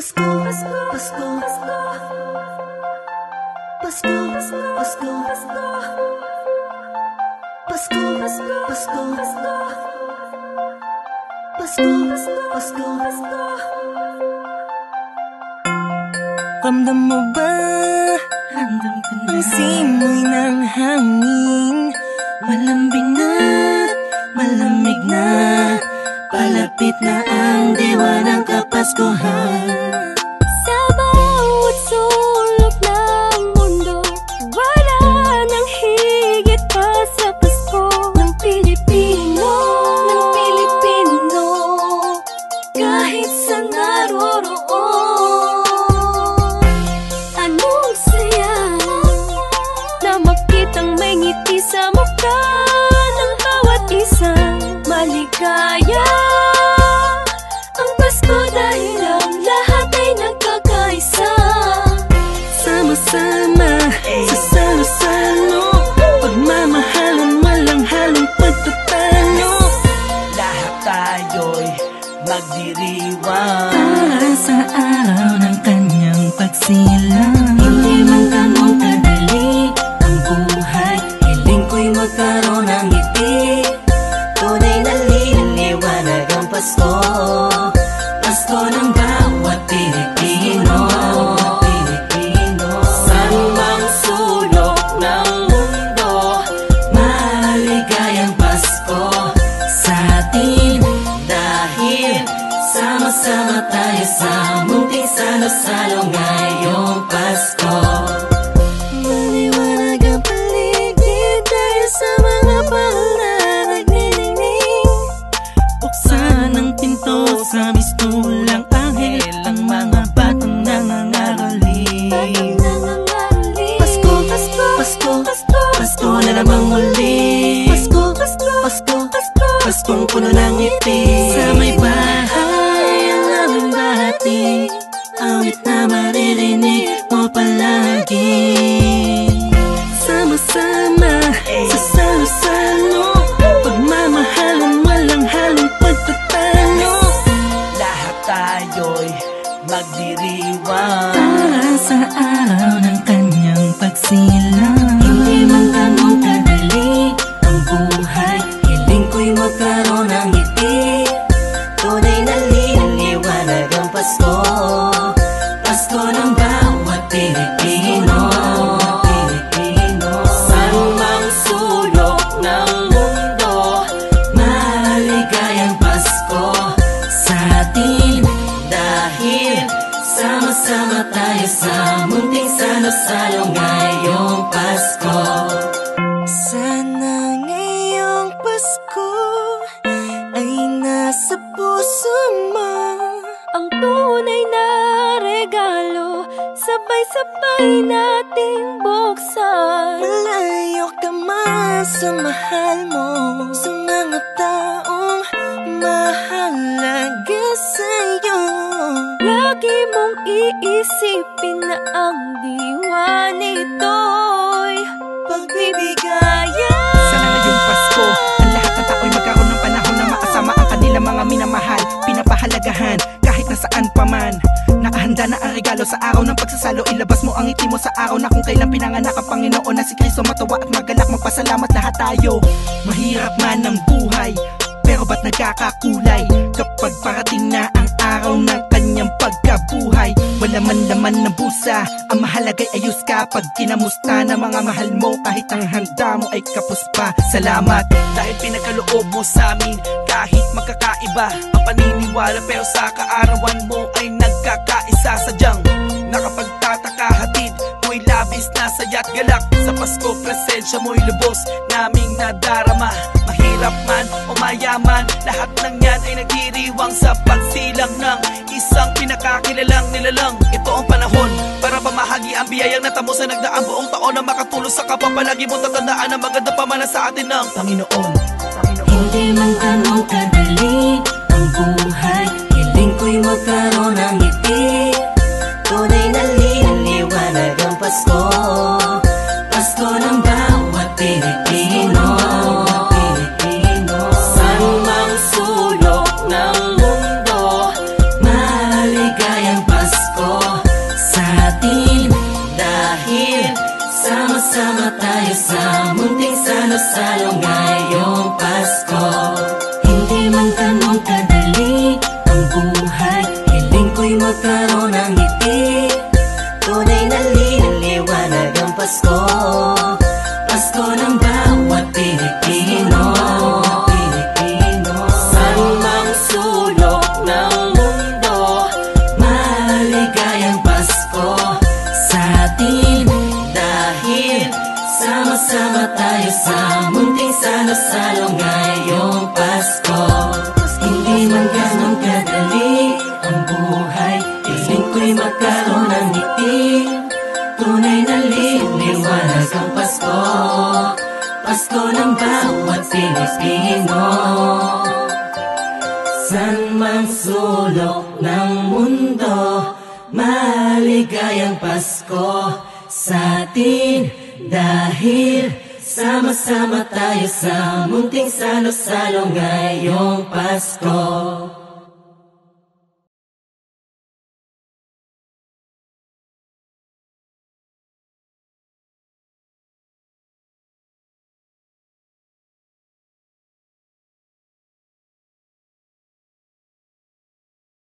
Pasko, Pasko, Pasko, Pasko, Pasko, Pasko, Pasko, Pasko, Pasko, Pasko, Pasko, Ramdam mo ba? Ramdam ko na. Ang simoy ng Sama-sama sa salo-salo. Pagmamahalan walang halong pagtatalo. Lahat tayo'y magdiriwang. Para sa araw ng kanyang pagsilang. Hindi man ganun kadali ang buhay Hiling ko'y magkaroon ng ngiti. Tunay na liliwanag ang Pasko salo-salo ngayong Pasko. Maliwanag ang paligid dahil sa mga bahal na nagniningning Buksan ang pinto sa mistulang anghel Ang mga batang nangangaroling. Pasko, Pasko, Pasko, Pasko, Pasko. Na namang muli Pasko, Pasko, Pasko, Pasko, Paskong puno ng ngiti Awit na maririnig mo palagi Sama-sama sa salo-salo Pagmamahalan walang halong pagtatalo. Lahat tayo'y magdiriwang. Para sa araw ng kanyang pagsilang. Hindi man ganun kadali ang buhay Hiling ko'y magkaroon ng ngiti nating buksan. Malayo ka man sa mahal mo. Sa mga taong mahalaga sa'yo. Lagi mong iisipin na ang diwa nito'y Pagbibigayan Sana ngayong Pasko Ang lahat ng tao'y magkaroon ng panahon na makasama ang kanilang mga minamahal Pinapahalagahan kahit nasaan pa man Nakahanda na ang regalo. Sa araw ng pagsasalo Ilabas mo ang ngiti mo. Sa araw na kung kailan pinanganak ang Panginoon Na si Kristo matawa at magalak Magpasalamat lahat tayo. Mahirap man ang buhay pero ba't nagkakakulay? Kapag parating na ang araw ng kanyang pagkabuhay Wala man laman ng busa. Ang mahalagay ayos ka Pag kinamusta na mga mahal mo. Kahit ang handa mo ay kapos pa. Salamat dahil pinagkaloob mo sa amin. Kahit magkakaiba ang paniniwala Pero sa kaarawan mo ay nagkakaisa. Sadyang nakapagtataka hatid Mo'y labis na saya't galak. Sa Pasko presensya mo'y lubos Naming nadarama Mahirap man o mayaman Lahat ng yan ay nagdiriwang Sa pagsilang ng isang pinakakilalang nilalang. Ito ang panahon para pamahagi ang biyayang natamo sa nagdaang buong taon Na makatulong sa kapwa. Palagi mo tatandaan Ang maganda pamana sa atin ng Panginoon. Hindi man ganun kadali ang buhay Hiling ko'y magkaroon ng ngiti Pasalong ngayong Pasko. Hindi man ganong kadali ang buhay Piling ko'y magkaroon ng ngiti. Tunay na liwanag ang Pasko. Pasko ng bawat Pilipino. San mang sulok ng mundo Maligayang Pasko sa atin dahil sama-sama tayo sa munting salo-salo ngayong Pasko